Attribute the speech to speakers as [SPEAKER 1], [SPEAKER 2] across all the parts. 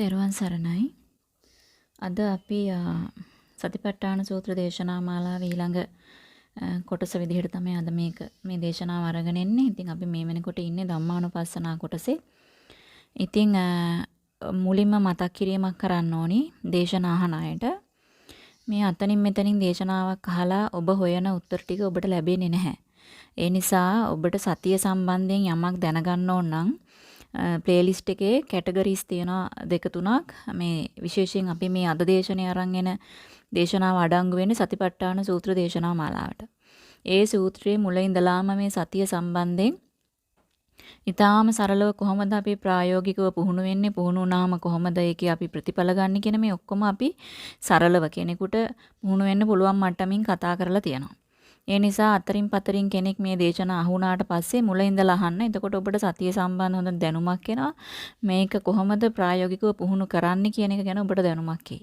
[SPEAKER 1] තෙරුවන් සරණයි. අද අපි සතිපට්ඨාන සූත්‍ර දේශනා මාලාවේ ඊළඟ කොටස විදිහට තමයි අද මේක මේ දේශනාව අරගෙන එන්නේ. ඉතින් අපි මේ වෙනකොට ඉන්නේ ධම්මානුපස්සනා කොටසේ. ඉතින් මුලින්ම මතක් කිරීමක් කරන්න ඕනි දේශනා අහන අයට. මේ අතනින් මෙතනින් දේශනාවක් අහලා ඔබ හොයන උත්තර ටික ඔබට ලැබෙන්නේ නැහැ. ඒ නිසා ඔබට සතිය සම්බන්ධයෙන් යමක් දැනගන්න ඕන නම් ප්ලේලිස්ට් එකේ කැටගරිස් තියෙනවා දෙක තුනක්. මේ විශේෂයෙන් අපි මේ අද දේශනේ අරන් එන දේශනාව අඩංගු වෙන්නේ සතිපට්ඨාන සූත්‍ර දේශනා මාලාවට. ඒ සූත්‍රයේ මුල ඉඳලාම මේ සතිය සම්බන්ධයෙන් ඊටාම සරලව කොහොමද අපි ප්‍රායෝගිකව පුහුණු වෙන්නේ පුහුණු වුණාම කොහොමද ඒකේ අපි ප්‍රතිඵල ගන්න කියන මේ ඔක්කොම අපි සරලව කෙනෙකුට පුහුණු වෙන්න පුළුවන් මට්ටමින් කතා කරලා තියෙනවා. ඒ නිසා අතරින් පතරින් කෙනෙක් මේ දේශන අහුණාට පස්සේ මුල ඉඳලා අහන්න. එතකොට ඔබට සතිය සම්බන්ධ හොඳ දැනුමක් එනවා. මේක කොහොමද ප්‍රායෝගිකව පුහුණු කරන්න කියන එක ගැන ඔබට දැනුමක් එයි.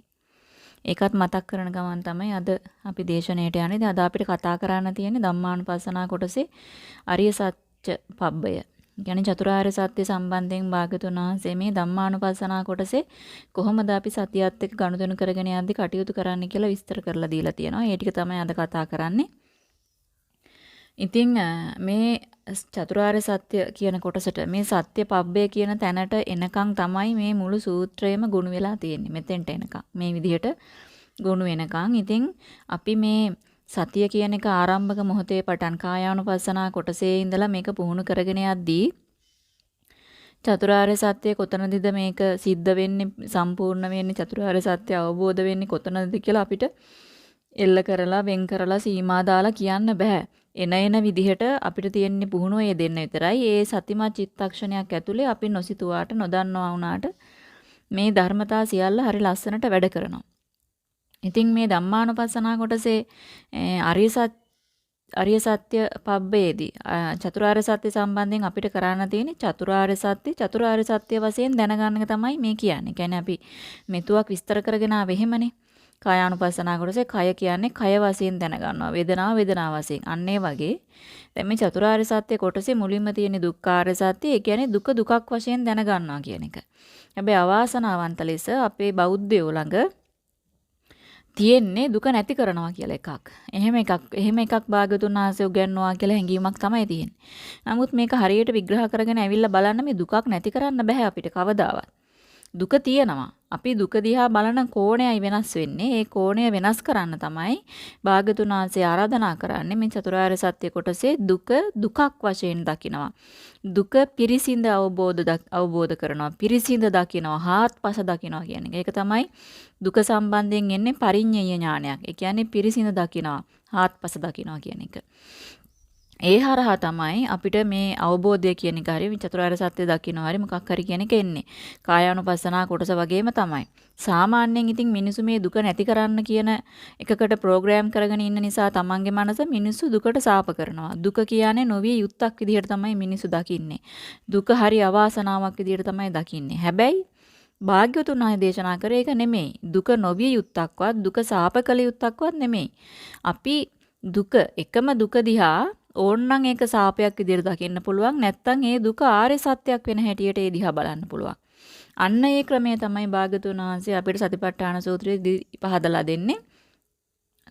[SPEAKER 1] ඒකත් මතක් කරන ගමන් තමයි අද අපි දේශනයට යන්නේ. අද අපිට කතා කරන්න තියෙන්නේ ධම්මානුපස්සනා කොටසේ අරිය සත්‍ය පබ්බය. කියන්නේ චතුරාර්ය සත්‍ය සම්බන්ධයෙන් භාගතුන් වහන්සේ මේ ධම්මානුපස්සනා කොටසේ කොහොමද අපි සතියත් එක්ක ගනුදෙනු කරගෙන යද්දි කටයුතු කරන්න කියලා විස්තර කරලා දීලා තියෙනවා. ඒ ටික තමයි අද කතා කරන්නේ. ඉතින් මේ චතුරාර්ය සත්‍ය කියන කොටසට මේ සත්‍ය පබ්බේ කියන තැනට එනකන් තමයි මේ මුළු සූත්‍රයම ගොනු වෙලා තියෙන්නේ. මෙතෙන්ට එනකන්. මේ විදිහට ගොනු වෙනකන්. ඉතින් අපි මේ සතිය කියන එක ආරම්භක මොහොතේ පටන් කායානුපස්සනා කොටසේ ඉඳලා මේක පුහුණු කරගෙන යද්දී චතුරාර්ය සත්‍ය කොතනදද මේක සිද්ධ වෙන්නේ සම්පූර්ණ වෙන්නේ චතුරාර්ය සත්‍ය අවබෝධ වෙන්නේ කොතනද කියලා අපිට එල්ල කරලා වෙන් කරලා සීමා දාලා කියන්න බෑ. එන එන විදිහට අපිට තියෙන්නේ පුහුණුව ඒ දෙන්න විතරයි. ඒ සතිමත් චිත්තක්ෂණයක් ඇතුලේ අපි නොසිතුවාට නොදන්නවා වුණාට මේ ධර්මතා සියල්ල හරි ලස්සනට වැඩ කරනවා. ඉතින් මේ ධම්මානුපස්සනා කොටසේ අරිය සත්‍ය අරිය සත්‍ය පබ්බේදී චතුරාර්ය සත්‍ය සම්බන්ධයෙන් අපිට කරන්න තියෙන්නේ චතුරාර්ය සත්‍ය චතුරාර්ය සත්‍ය වශයෙන් දැනගන්න එක තමයි මේ කියන්නේ. කියන්නේ අපි මෙතුවක් විස්තර කරගෙන ආවෙ එහෙමනේ. කායානුපස්සනා කොටසේ කය කියන්නේ කය වශයෙන් දැනගන්නවා. වේදනාව වේදනාව වශයෙන්. අන්න ඒ වගේ දැන් මේ චතුරාර්ය සත්‍ය කොටසේ මුලින්ම තියෙන දුක්ඛාර්ය සත්‍ය. ඒ කියන්නේ දුක දුකක් වශයෙන් දැනගන්නවා කියන එක. හැබැයි අවාසනාවන්ත ලෙස අපේ බෞද්ධයෝ ළඟ තියෙන්නේ දුක නැති කරනවා කියලා එකක්. එහෙම එකක් එහෙම එකක් භාගතුන් ආසය උගන්වනවා කියලා හැඟීමක් තමයි තියෙන්නේ. නමුත් මේක හරියට විග්‍රහ කරගෙන ඇවිල්ලා බලන්න මේ දුකක් නැති කරන්න බෑ අපිට කවදාවත්. දුක තියෙනවා. අපි දුක දිහා බලන කෝණයයි වෙනස් වෙන්නේ. ඒ කෝණය වෙනස් කරන්න තමයි භාගතුන් වහන්සේ ආරාධනා කරන්නේ මේ චතුරාර්ය සත්‍ය කොටසේ දුක දුකක් වශයෙන් දකිනවා. දුක පිරිසිඳ අවබෝධ අවබෝධ කරනවා. පිරිසිඳ දකිනවා. හාත්පස දකිනවා කියන එක. ඒක තමයි දුක සම්බන්ධයෙන් එන්නේ පරිඤ්ඤය ඥානයක්. ඒ කියන්නේ පිරිසිඳ දකිනවා. හාත්පස දකිනවා කියන එක. ඒ හරහා තමයි අපිට මේ අවබෝධය කියන එක හරි චතුරාර්ය සත්‍ය දකින්න හරි මොකක් හරි කියන එක එන්නේ. කායානුපස්සනා කොටස වගේම තමයි. සාමාන්‍යයෙන් ඉතින් මිනිසු මේ දුක නැති කරන්න කියන එකකට ප්‍රෝග්‍රෑම් කරගෙන ඉන්න නිසා තමන්ගේ මනස මිනිස්සු දුකට සාප කරනවා. දුක කියන්නේ නොවිය යුත්තක් විදිහට තමයි මිනිස්සු දකින්නේ. දුක හරි අවාසනාවක් විදිහට තමයි දකින්නේ. හැබැයි භාග්‍යවතුන් වහන්සේ දේශනා කරේ ඒක නෙමෙයි. දුක නොවිය යුත්තක්වත් දුක සාප කළ යුත්තක්වත් නෙමෙයි. අපි දුක එකම දුක දිහා ඕන්නම් ඒක සාපයක් විදිහට දකින්න පුළුවන් නැත්නම් ඒ දුක ආර්ය සත්‍යයක් වෙන හැටියට ඒ දිහා බලන්න පුළුවන්. අන්න ඒ ක්‍රමය තමයි භාගතුන් වහන්සේ අපිට සතිපට්ඨාන සූත්‍රයේ පහදලා දෙන්නේ.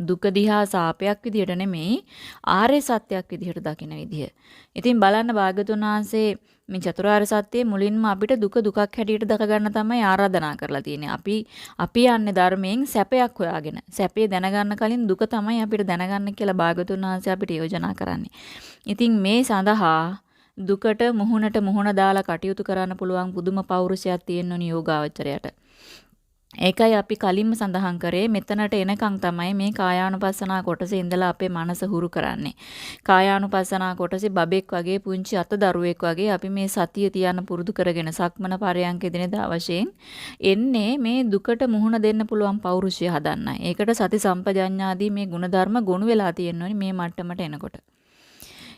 [SPEAKER 1] දුක දිහා සාපයක් විදිහට නෙමෙයි ආර්ය සත්‍යයක් විදිහට දකින විදිහ. ඉතින් බලන්න භාගතුන් වහන්සේ මේ චතුරාර්ය සත්‍යයේ මුලින්ම අපිට දුක දුකක් හැටියට දක ගන්න තමයි ආරාධනා කරලා තියෙන්නේ. අපි අපි යන්නේ ධර්මයෙන් සැපයක් හොයාගෙන. සැපේ දැනගන්න කලින් දුක තමයි අපිට දැනගන්න කියලා භාගතුන් වහන්සේ අපිට යෝජනා කරන්නේ. ඉතින් මේ සඳහා දුකට මුහුණට මුහුණ දාලා කටයුතු කරන්න පුළුවන් පුදුම පෞරුෂයක් තියෙන යෝගාවචරයට. ඒකයි අපි කලින්ම සඳහන් කරේ මෙතනට එනකන් තමයි මේ කායානුපස්සනා කොටසේ ඉඳලා අපේ මනස හුරු කරන්නේ. කායානුපස්සනා කොටසේ බබෙක් වගේ පුංචි අත දරුවෙක් වගේ අපි මේ සතිය තියන්න පුරුදු කරගෙන සක්මන පරයන්ක දිනදා වශයෙන් එන්නේ මේ දුකට මුහුණ දෙන්න පුළුවන් පෞරුෂය හදන්නයි. ඒකට සති සම්පජඤ්ඤාදී මේ ಗುಣධර්ම ගොනු වෙලා තියෙනවනේ මේ මට්ටමට එනකොට.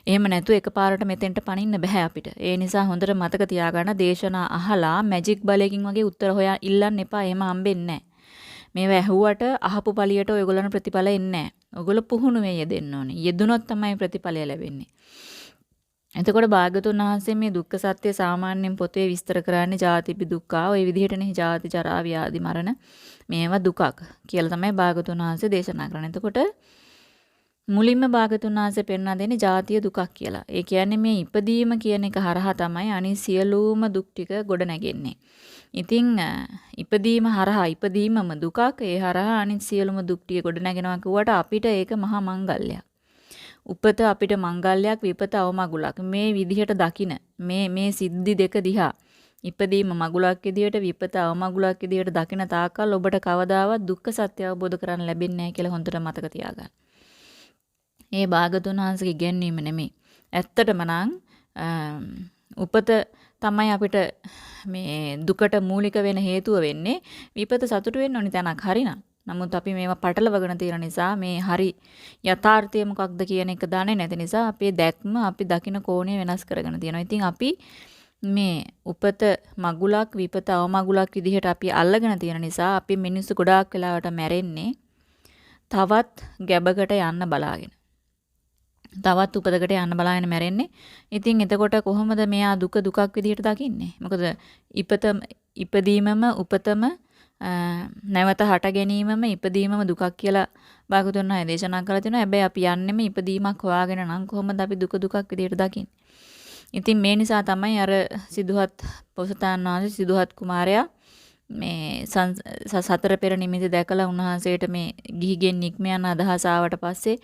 [SPEAKER 1] එහෙම නැතු එකපාරට මෙතෙන්ට පනින්න බෑ අපිට. ඒ නිසා හොඳට මතක තියාගන්න දේශනා අහලා මැජික් බලයකින් වගේ උත්තර හොයා ඉල්ලන්න එපා. එහෙම හම්බෙන්නේ නැහැ. මේවා ඇහුවට අහපු පළියට ඔයගොල්ලන්ට ප්‍රතිඵල එන්නේ නැහැ. ඔයගොල්ලෝ පුහුණුවේ යෙදෙන්න ඕනේ. යෙදුනොත් තමයි ප්‍රතිඵලය ලැබෙන්නේ. එතකොට භාගතුන් වහන්සේ මේ දුක්ඛ සත්‍ය සාමාන්‍යයෙන් පොතේ විස්තර කරන්නේ ජාතිපි දුක්ඛ. ওই විදිහටනේ ජාති ජරා ව්‍යාධි මරණ මේවා දුකක් කියලා තමයි භාගතුන් වහන්සේ දේශනා කරන්නේ. එතකොට මුලින්ම භාගතුන් වහන්සේ පෙන්වා දෙන්නේ ජාතිය දුකක් කියලා. ඒ කියන්නේ මේ ඉපදීම කියන එක හරහා තමයි අනිත් සියලුම දුක් ටික ගොඩ නැගෙන්නේ. ඉතින් ඉපදීම හරහා ඉපදීමම දුකක් ඒ හරහා අනිත් සියලුම දුක් ටික ගොඩ නැගෙනවා කිව්වට අපිට ඒක මහා මංගල්‍යයක්. උපත අපිට මංගල්‍යයක් විපත අවමගුලක්. මේ විදිහට දකින මේ මේ සිද්ධි දෙක දිහා ඉපදීම මගුලක් විදියට විපත අවමගුලක් විදියට දකින තාක්කල් ඔබට කවදාවත් දුක්ඛ සත්‍ය අවබෝධ කරගන්න ලැබෙන්නේ නැහැ කියලා හොඳට මතක තියාගන්න. ඒ භාගතුන් වහන්සේගේ ඉගැන්වීම නෙමෙයි. ඇත්තටම නම් උපත තමයි අපිට මේ දුකට මූලික වෙන හේතුව වෙන්නේ විපත සතුටු වෙන්න ඕනි තැනක් හරිනම්. නමුත් අපි මේවා පටලවගෙන තියෙන නිසා මේ හරි යථාර්ථය මොකක්ද කියන එක දන්නේ නැති නිසා අපේ දැක්ම අපි දකින කෝණය වෙනස් කරගෙන තියෙනවා. ඉතින් අපි මේ උපත මගුලක් විපත අවමගුලක් විදිහට අපි අල්ලගෙන තියෙන නිසා අපි මිනිස්සු ගොඩාක් වෙලාවට මැරෙන්නේ තවත් ගැබකට යන්න බලාගෙන. තවත් උපදකට යන්න බලාගෙන මැරෙන්නේ. ඉතින් එතකොට කොහොමද මෙයා දුක දුකක් විදිහට දකින්නේ? මොකද ඉපත ඉපදීමම උපතම නැවත හට ගැනීමම ඉපදීමම දුකක් කියලා භාගතුන් වහන්සේ දේශනා කරලා තිනවා. හැබැයි අපි යන්නෙම ඉපදීමක් හොයාගෙන නම් කොහොමද අපි දුක දුකක් විදිහට දකින්නේ? ඉතින් මේ නිසා තමයි අර සිදුහත් පොසතාන් වහන්සේ සිදුහත් කුමාරයා මේ සතර පෙර නිමිති දැකලා උන්වහන්සේට මේ ගිහිගෙන් නික්ම යන අදහස ආවට පස්සේ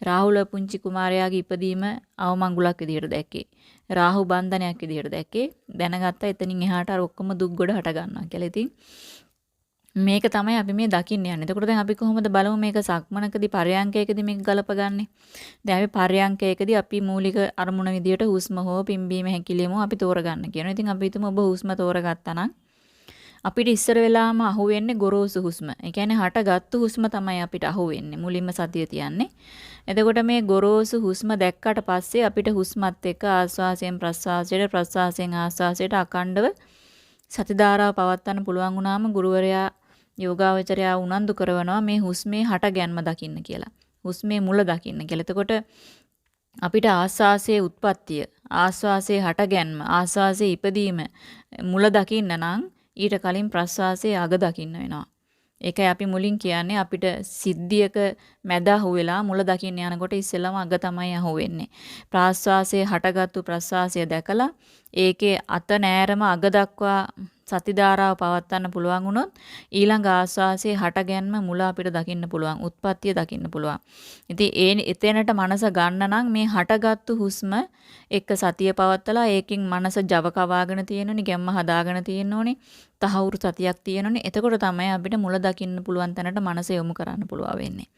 [SPEAKER 1] රාහුල පුංචි කුමාරයාගේ ඉපදීම අවමංගුලක් විදිහට දැක්කේ. රාහු බන්ධනයක් විදිහට දැක්කේ. දැනගත්තා එතනින් එහාට අර ඔක්කොම දුක් ගොඩ හට ගන්නවා කියලා. ඉතින් මේක තමයි අපි මේ දකින්න යන්නේ. එතකොට දැන් අපි කොහොමද බලමු මේක සක්මනකදී පරයන්කයකදී මේක ගලපගන්නේ. දැන් අපි පරයන්කයකදී අපි මූලික අරමුණ විදියට හුස්ම හෝ පිම්බීම හැකිලිම අපි තෝරගන්න කියනවා. ඉතින් අපි හිතමු ඔබ හුස්ම තෝරගත්තා නම් අපිට ඉස්සර වෙලාම අහුවෙන්නේ ගොරෝසු හුස්ම. ඒ කියන්නේ හටගත්තු හුස්ම තමයි අපිට අහුවෙන්නේ. මුලින්ම සතිය තියන්නේ. එතකොට මේ ගොරෝසු හුස්ම දැක්කට පස්සේ අපිට හුස්මත් එක්ක ආස්වාසයෙන් ප්‍රස්වාසයට ප්‍රස්වාසයෙන් ආස්වාසයට අකණ්ඩව සති ධාරාව පවත්වන්න පුළුවන් වුණාම ගුරුවරයා යෝගාවචරයා උනන්දු කරනවා මේ හුස්මේ හට ගැන්ම දකින්න කියලා. හුස්මේ මුල දකින්න කියලා. එතකොට අපිට ආස්වාසයේ උත්පත්තිය, ආස්වාසයේ හට ගැන්ම, ආස්වාසයේ ඉපදීම මුල දකින්න නම් ඊට කලින් ප්‍රස්වාසයේ අග දකින්න වෙනවා. ඒකයි අපි මුලින් කියන්නේ අපිට සිද්ධියක මැද අහුවෙලා මුල දකින්න යනකොට ඉස්සෙල්ලම අග තමයි අහුවෙන්නේ. ප්‍රාස්වාසයේ හටගත්තු ප්‍රස්වාසය දැකලා ඒකේ අත නෑරම අග දක්වා සති ධාරාව පවත්වන්න පුළුවන් වුණොත් ඊළඟ ආස්වාසයේ හටගැන්ම මුල අපිට දකින්න පුළුවන්. උත්පත්තිය දකින්න පුළුවන්. ඉතින් ඒ එතැනට මනස ගන්න නම් මේ හටගත්තු හුස්ම එක්ක සතිය පවත්තලා ඒකෙන් මනස Java කවාගෙන තියෙනුනේ, ගැම්ම හදාගෙන තියෙනුනේ, තහවුරු සතියක් තියෙනුනේ. එතකොට තමයි අපිට මුල දකින්න පුළුවන් තැනට මනස යොමු කරන්න පුළුවන් වෙන්නේ.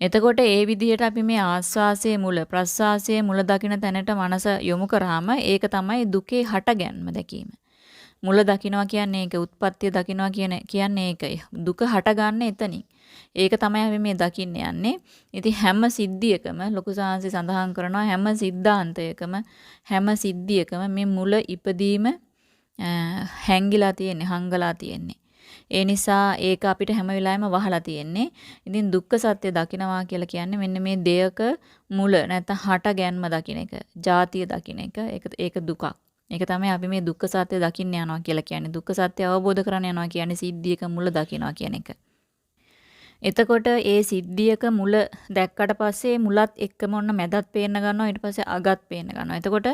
[SPEAKER 1] එතකොට ඒ විදිහට අපි මේ ආස්වාසයේ මුල ප්‍රස්වාසයේ මුල දකින තැනට මනස යොමු කරාම ඒක තමයි දුකේ හටගැන්ම දැකීම. මුල දකින්නවා කියන්නේ ඒක උත්පත්තිය දකින්නවා කියන කියන්නේ ඒකයි. දුක හටගන්න එතනින්. ඒක තමයි අපි මේ දකින්න යන්නේ. ඉතින් හැම සිද්ධියකම ලොකු සාංශي සඳහන් කරනවා හැම සිද්ධාන්තයකම හැම සිද්ධියකම මේ මුල ඉපදීම හැංගිලා තියෙන්නේ, හංගලා තියෙන්නේ. ඒ නිසා ඒක අපිට හැම වෙලාවෙම වහලා තියෙන්නේ. ඉතින් දුක්ඛ සත්‍ය දකිනවා කියලා කියන්නේ මෙන්න මේ දෙයක මුල නැත්නම් හට ගැන්ම දකින්න එක, ಜಾතිය දකින්න එක. ඒක ඒක දුකක්. ඒක තමයි අපි මේ දුක්ඛ සත්‍ය දකින්න යනවා කියලා කියන්නේ. දුක්ඛ සත්‍ය අවබෝධ කරගන්න යනවා කියන්නේ සිද්ධියක මුල දකින්නවා කියන එක. එතකොට ඒ සිද්ධියක මුල දැක්කට පස්සේ මුලත් එක්කම ඔන්න මැදත් පේන්න ගන්නවා ඊට පස්සේ අගත් පේන්න ගන්නවා. එතකොට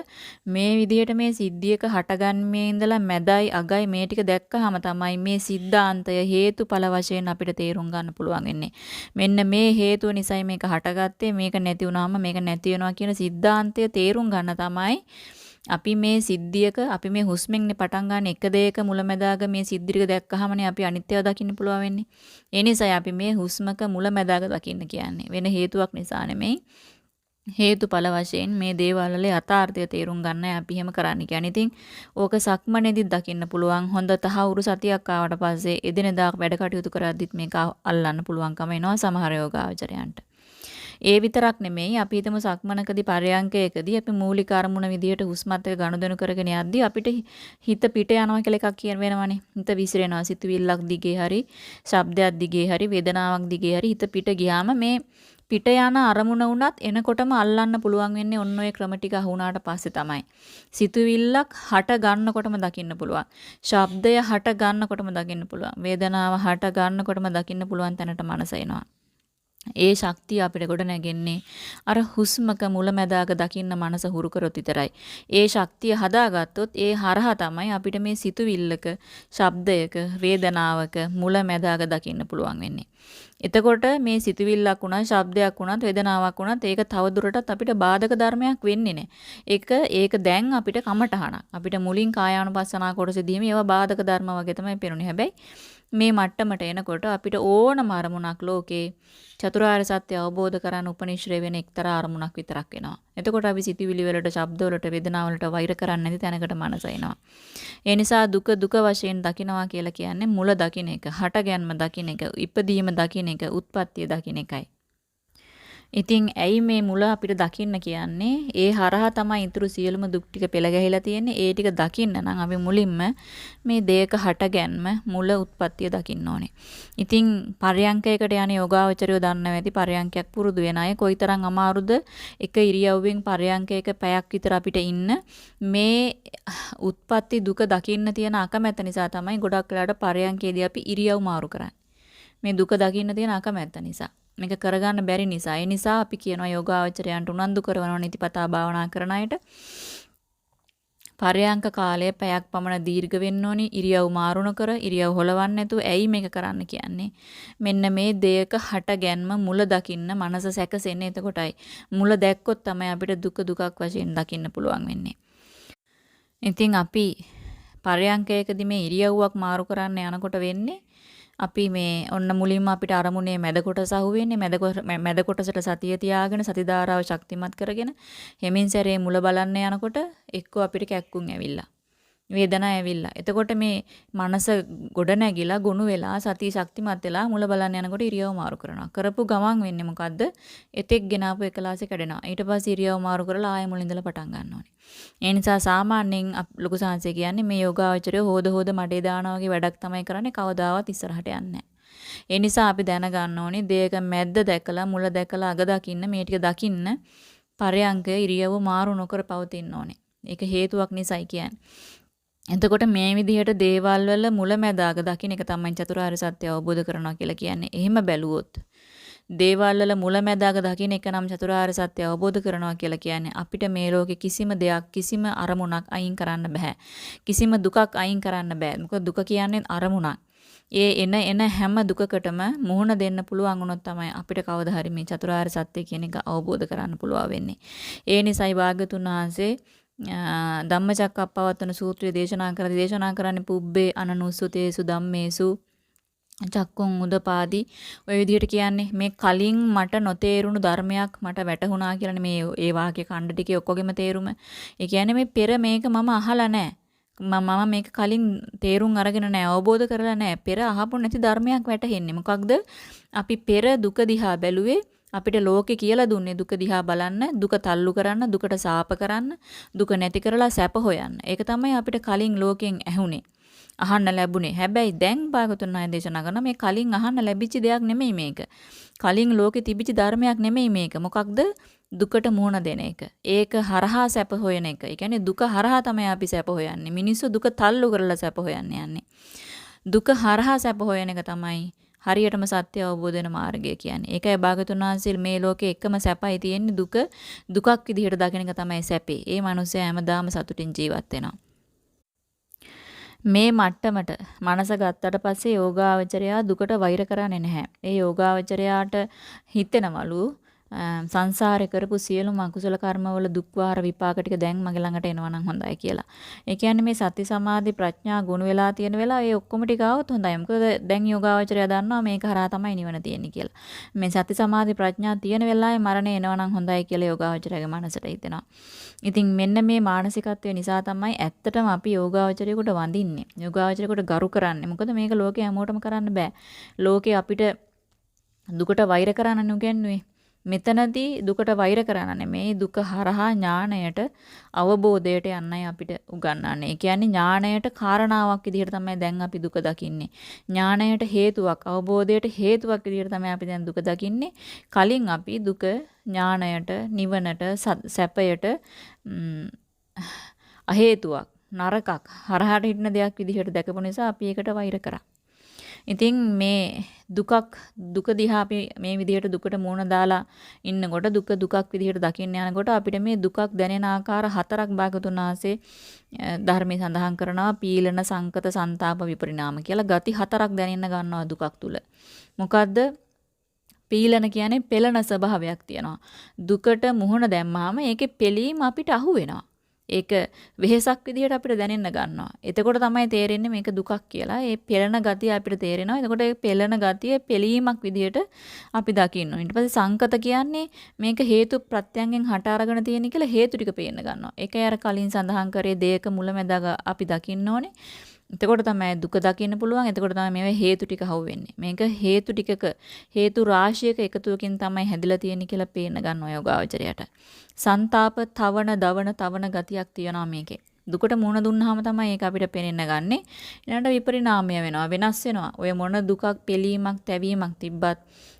[SPEAKER 1] මේ විදිහට මේ සිද්ධියක හටගන්මේ ඉඳලා මැදයි අගයි මේ ටික දැක්කහම තමයි මේ සිද්ධාන්තය හේතුඵල වශයෙන් අපිට තේරුම් ගන්න පුළුවන් වෙන්නේ. මෙන්න මේ හේතුව නිසායි මේක හටගත්තේ මේක නැති වුනහම මේක නැති වෙනවා කියන සිද්ධාන්තය තේරුම් ගන්න තමයි අපි මේ සිද්ධියක අපි මේ හුස්මෙන්නේ පටන් ගන්න එක දෙයක මුලැමැදාග මේ සිද්ධියක දැක්කහමනේ අපි අනිත්‍යව දකින්න පුළුවන් වෙන්නේ. ඒ නිසායි අපි මේ හුස්මක මුලැමැදාග දකින්න කියන්නේ. වෙන හේතුවක් නිසා නෙමෙයි. හේතුඵල වශයෙන් මේ දේවල් වල යථාර්ථය තේරුම් ගන්නයි අපි එහෙම කරන්න කියන්නේ. ඉතින් ඕක සක්මනේදී දකින්න පුළුවන්. හොඳ තහවුරු සතියක් ආවට පස්සේ එදිනෙදා වැඩ කටයුතු කරද්දිත් මේක අල්ලන්න පුළුවන්කම එනවා සමහර යෝගාවචරයන්ට. ඒ විතරක් නෙමෙයි අපි හිතමු සක්මනකදී පරයන්කයකදී අපි මූලික අරමුණ විදියට හුස්මත් එක්ක ගනුදෙනු කරගෙන යද්දී අපිට හිත පිට යනවා කියලා එකක් කියන වෙනවනේ. හිත විසිරෙනවා. සිතුවිල්ලක් දිගේ හරි, ශබ්දයක් දිගේ හරි, වේදනාවක් දිගේ හරි හිත පිට ගියාම මේ පිට යන අරමුණ වුණත් එනකොටම අල්ලන්න පුළුවන් වෙන්නේ ඔන්න ඔය ක්‍රම ටික අහුණාට පස්සේ තමයි. සිතුවිල්ලක් හට ගන්නකොටම දකින්න පුළුවන්. ශබ්දය හට ගන්නකොටම දකින්න පුළුවන්. වේදනාව හට ගන්නකොටම දකින්න පුළුවන් තැනට මනස එනවා. ඒ ශක්තිය අපිට ගොඩ නැගෙන්නේ අර හුස්මක මුලැමැදාක දකින්න මනස හුරු කරොත් විතරයි. ඒ ශක්තිය හදාගත්තොත් ඒ හරහා තමයි අපිට මේ සිතුවිල්ලක, ශබ්දයක, වේදනාවක මුලැමැදාක දකින්න පුළුවන් වෙන්නේ. එතකොට මේ සිතුවිල්ලක් වුණත්, ශබ්දයක් වුණත්, වේදනාවක් වුණත් ඒක තවදුරටත් අපිට බාධක ධර්මයක් වෙන්නේ නැහැ. ඒක ඒක දැන් අපිට කමටහනක්. අපිට මුලින් කායානුපස්සනා කොටසදීම ඒවා බාධක ධර්ම වගේ තමයි පේන්නේ. හැබැයි මේ මට්ටමට එනකොට අපිට ඕනම අරමුණක් ලෝකේ චතුරාර්ය සත්‍ය අවබෝධ කරගන්න උපනිශ්‍රේ වෙන එක්තරා අරමුණක් විතරක් වෙනවා. එතකොට අපි සිතුවිලි වලට, ශබ්ද වලට, වේදනා වලට වෛර කරන්නේ නැති තැනකට මනස එනවා. ඒ නිසා දුක දුක වශයෙන් දකිනවා කියලා කියන්නේ මුල දකින්න එක, හට ගැන්ම දකින්න එක, ඉපදීම දකින්න එක, උත්පත්තිය දකින්න එකයි. ඉතින් ඇයි මේ මුල අපිට දකින්න කියන්නේ? ඒ හරහා තමයි ඊතුරු සියලුම දුක් ටික පෙළ ගැහිලා තියෙන්නේ. ඒ ටික දකින්න නම් අපි මුලින්ම මේ දෙයක හටගැන්ම මුල උත්පත්තිය දකින්න ඕනේ. ඉතින් පරයන්කයකට යන යෝගාවචරයෝ දන්නව ඇති පරයන්කයක් පුරුදු වෙන අය කොයිතරම් අමාරුද එක ඉරියව්වෙන් පරයන්කයක පැයක් විතර අපිට ඉන්න මේ උත්පත්ති දුක දකින්න තියෙන අකමැත්ත නිසා තමයි ගොඩක් වෙලාට පරයන්කේදී අපි ඉරියව් මාරු කරන්නේ. මේ දුක දකින්න තියෙන අකමැත්ත නිසා. මේක කරගන්න බැරි නිසා. ඒ නිසා අපි කියනවා යෝගාවචරයන්ට උනන්දු කරනවා නිතිපතා භාවනා කරන අයට. පරයන්ක කාලය පැයක් පමණ දීර්ඝ වෙන්න ඕනි. ඉරියව් මාරු නොකර ඉරියව් හොලවන්න නැතුව ඇයි මේක කරන්න කියන්නේ? මෙන්න මේ දෙයක හට ගැන්ම මුල දකින්න මනස සැකසෙන්නේ එතකොටයි. මුල දැක්කොත් තමයි අපිට දුක දුකක් වශයෙන් දකින්න පුළුවන් වෙන්නේ. ඉතින් අපි පරයන්කයකදී මේ ඉරියව්වක් මාරු කරන්න යනකොට වෙන්නේ අපි මේ ඔන්න මුලින්ම අපිට අරමුණේ මැද කොටස අහුවෙන්නේ මැද මැද කොටසට සතිය තියාගෙන සති ධාරාව ශක්තිමත් කරගෙන හෙමින් සැරේ මුල බලන්න යනකොට එක්ක අපිට කැක්කුම් ඇවිල්ලා. වේදනාව ඇවිල්ලා. එතකොට මේ මනස ගොඩ නැගිලා ගොනු වෙලා සතිය ශක්තිමත් වෙලා මුල බලන්න යනකොට ඉරියව් මාරු කරනවා. කරපු ගමන් වෙන්නේ මොකද්ද? එතෙක් ගෙනාපු එකලාසේ කැඩෙනවා. ඊට පස්සේ ඉරියව් මාරු කරලා ආයෙ මුලින් ඉඳලා පටන් ගන්න ඕනේ. ඒ නිසා සාමාන්‍යයෙන් ලොකු සංහසය කියන්නේ මේ යෝගාවචරය හොද හොද මඩේ දානවා වගේ වැඩක් තමයි කරන්නේ කවදාවත් ඉස්සරහට යන්නේ ඒ නිසා අපි දැනගන්න ඕනේ දෙයක මැද්ද දැකලා මුල දැකලා අග දකින්න මේ ටික දකින්න පරයන්ක ඉරියව්ව මාරු නොකර පවතින්න ඕනේ. ඒක හේතුවක් නිසායි කියන්නේ. එතකොට මේ විදිහට දේවල් වල මුලැමැදාග දකින්න එක තමයි චතුරාර්ය සත්‍ය අවබෝධ කරනවා කියලා කියන්නේ. එහෙම බැලුවොත් දේවල් වල මුලැමැදාග දකින්න එක නම් චතුරාර්ය සත්‍ය අවබෝධ කරනවා කියලා කියන්නේ අපිට මේ ලෝකේ කිසිම දෙයක් කිසිම අරමුණක් අයින් කරන්න බෑ. කිසිම දුකක් අයින් කරන්න බෑ. මොකද දුක කියන්නේ අරමුණක්. ඒ එන එන හැම දුකකටම මුහුණ දෙන්න පුළුවන් වුණොත් තමයි අපිට කවදා හරි මේ චතුරාර්ය සත්‍ය කියන එක අවබෝධ කරන්න පුළුවන් වෙන්නේ. ඒ නිසායි භාග්‍යතුන් වහන්සේ ධම්මචක්කප්පවත්තන සූත්‍රය දේශනා කරලා දේශනා කරන්නේ පුබ්බේ අනනුස්සතේසු ධම්මේසු චක්කුන් උදපාදි ඔය විදිහට කියන්නේ මේ කලින් මට නොතේරුණු ධර්මයක් මට වැටහුණා කියලා මේ ඒ වාක්‍ය ඛණ්ඩ ටිකේ ඔක්කොගෙම තේරුම. ඒ කියන්නේ මේ පෙර මේක මම අහලා නැහැ. මම මේක කලින් තේරුම් අරගෙන නැහැ අවබෝධ කරලා නැහැ. පෙර අහපු නැති ධර්මයක් වැටහෙන්නේ. මොකක්ද? අපි පෙර දුක දිහා බැලුවේ අපිට ලෝකේ කියලා දුන්නේ දුක දිහා බලන්න, දුක තල්ලු කරන්න, දුකට සාප කරන්න, දුක නැති කරලා සැප හොයන්න. ඒක තමයි අපිට කලින් ලෝකෙන් ඇහුනේ. අහන්න ලැබුණේ. හැබැයි දැන් භාගතුන් ආය දේශනා කරන මේ කලින් අහන්න ලැබිච්ච දෙයක් නෙමෙයි මේක. කලින් ලෝකේ තිබිච්ච ධර්මයක් නෙමෙයි මේක. මොකක්ද? දුකට මුහුණ දෙන එක. ඒක හරහා සැප හොයන එක. ඒ කියන්නේ දුක හරහා තමයි අපි සැප හොයන්නේ. මිනිස්සු දුක තල්ලු කරලා සැප හොයන්න යන්නේ. දුක හරහා සැප හොයන එක තමයි හරියටම සත්‍ය අවබෝධ වෙන මාර්ගය කියන්නේ. ඒකයි භාගතුන් වහන්සේ මේ ලෝකේ එකම සැපයි තියෙන්නේ දුක දුකක් විදිහට දකින එක තමයි සැපේ. ඒ මනුස්සයා හැමදාම සතුටින් ජීවත් වෙනවා. මේ මට්ටමට මනස ගත්තට පස්සේ යෝගාවචරයා දුකට වෛර කරන්නේ නැහැ. ඒ යෝගාවචරයාට හිතෙනවලු සංසාරේ කරපු සියලුම අකුසල කර්මවල දුක් වාර විපාක ටික දැන් මගේ ළඟට එනවා නම් හොඳයි කියලා. ඒ කියන්නේ මේ සති සමාධි ප්‍රඥා ගුණ වෙලා තියෙන වෙලාව ඒ ඔක්කොම ටික આવොත් හොඳයි. මොකද දැන් යෝගාවචරය දන්නවා මේක හරහා තමයි නිවන තියෙන්නේ කියලා. මේ සති සමාධි ප්‍රඥා තියෙන වෙලාවේ මරණය එනවා නම් හොඳයි කියලා යෝගාවචරයගේ මනසට හිතෙනවා. ඉතින් මෙන්න මේ මානසිකත්වය නිසා තමයි ඇත්තටම අපි යෝගාවචරයකට වඳින්නේ. යෝගාවචරයකට ගරු කරන්නේ. මොකද මේක ලෝකේ හැමෝටම කරන්න බෑ. ලෝකේ අපිට දුකට වෛර කරන්න නුගන්නුවේ. මෙතනදී දුකට වෛර කරන්න නෙමෙයි දුක හරහා ඥාණයට අවබෝධයට යන්නයි අපිට උගන්වන්නේ. ඒ කියන්නේ ඥාණයට කාරණාවක් විදිහට තමයි දැන් අපි දුක දකින්නේ. ඥාණයට හේතුවක් අවබෝධයට හේතුවක් විදිහට තමයි අපි දැන් දුක දකින්නේ. කලින් අපි දුක ඥාණයට නිවනට සැපයට අහේතුවක් නරකක් හරහාට හිටින දෙයක් විදිහට දැකපු නිසා අපි ඒකට වෛර කරා. ඉතින් මේ දුකක් දුක දිහා අපි මේ විදිහට දුකට මුහුණ දාලා ඉන්නකොට දුක දුකක් විදිහට දකින්න යනකොට අපිට මේ දුකක් දැනෙන ආකාර හතරක් භාගතුන් ආසේ ධර්මයේ සඳහන් කරනවා පීලන සංකත ਸੰతాප විපරිණාම කියලා ගති හතරක් දැනෙන්න ගන්නවා දුකක් තුල. මොකද්ද? පීලන කියන්නේ පෙළන ස්වභාවයක් තියෙනවා. දුකට මුහුණ දැම්මාම ඒකේ පෙළීම අපිට අහු වෙනවා. ඒක වෙහෙසක් විදිහට අපිට දැනෙන්න ගන්නවා. එතකොට තමයි තේරෙන්නේ මේක දුකක් කියලා. ඒ පෙළෙන ගතිය අපිට තේරෙනවා. එතකොට ඒ පෙළෙන ගතිය පෙළීමක් විදිහට අපි දකින්න ඊට පස්සේ සංකත කියන්නේ මේක හේතු ප්‍රත්‍යයෙන් හට අරගෙන තියෙන කියලා හේතු ටික පේන්න ගන්නවා. ඒකයි අර කලින් සඳහන් කරේ දෙයක මුලැමැදාග අපි දකින්න ඕනේ. එතකොට තමයි දුක දකින්න පුළුවන්. එතකොට තමයි මේවා හේතු ටික හවු මේක හේතු ටිකක හේතු රාශියක එකතුවකින් තමයි හැදිලා තියෙන්නේ කියලා පේන්න ගන්නවා යෝගාවචරයට. ਸੰతాප තවන දවන තවන ගතියක් තියෙනවා මේකේ. දුකට මුහුණ දුන්නාම තමයි ඒක අපිට පේනෙන්න ගන්නෙ. ඊළඟට විපරිණාමය වෙනවා වෙනස් වෙනවා. ඔය මොන දුකක් පිළීමක් තැවීමක් තිබ්බත්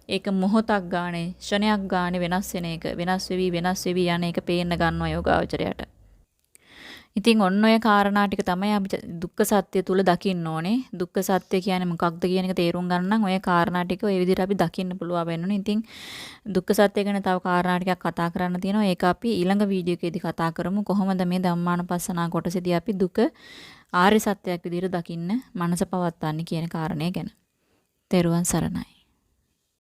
[SPEAKER 1] ඒක මොහොතක් ගානේ ෂණයක් ගානේ වෙනස් වෙන එක වෙනස් වෙවි වෙනස් වෙවි යන එක පේන්න ගන්නවා යෝගාවචරයට. ඉතින් ඔන්න ඔය කාරණා ටික තමයි අපි දුක්ඛ සත්‍ය තුල දකින්න ඕනේ. දුක්ඛ සත්‍ය කියන්නේ මොකක්ද කියන එක තේරුම් ගන්න නම් ඔය කාරණා ටික ඔය විදිහට අපි දකින්න පුළුවන් වෙනුනේ. ඉතින් දුක්ඛ සත්‍ය ගැන තව කාරණා ටිකක් කතා කරන්න තියෙනවා. ඒක අපි ඊළඟ වීඩියෝ එකේදී කතා කරමු. කොහොමද මේ ධම්මානුපස්සනා කොටසේදී අපි දුක ආර්ය සත්‍යයක් විදිහට දකින්න මනස පවත්වන්නේ කියන කාරණය ගැන. තෙරුවන් සරණයි.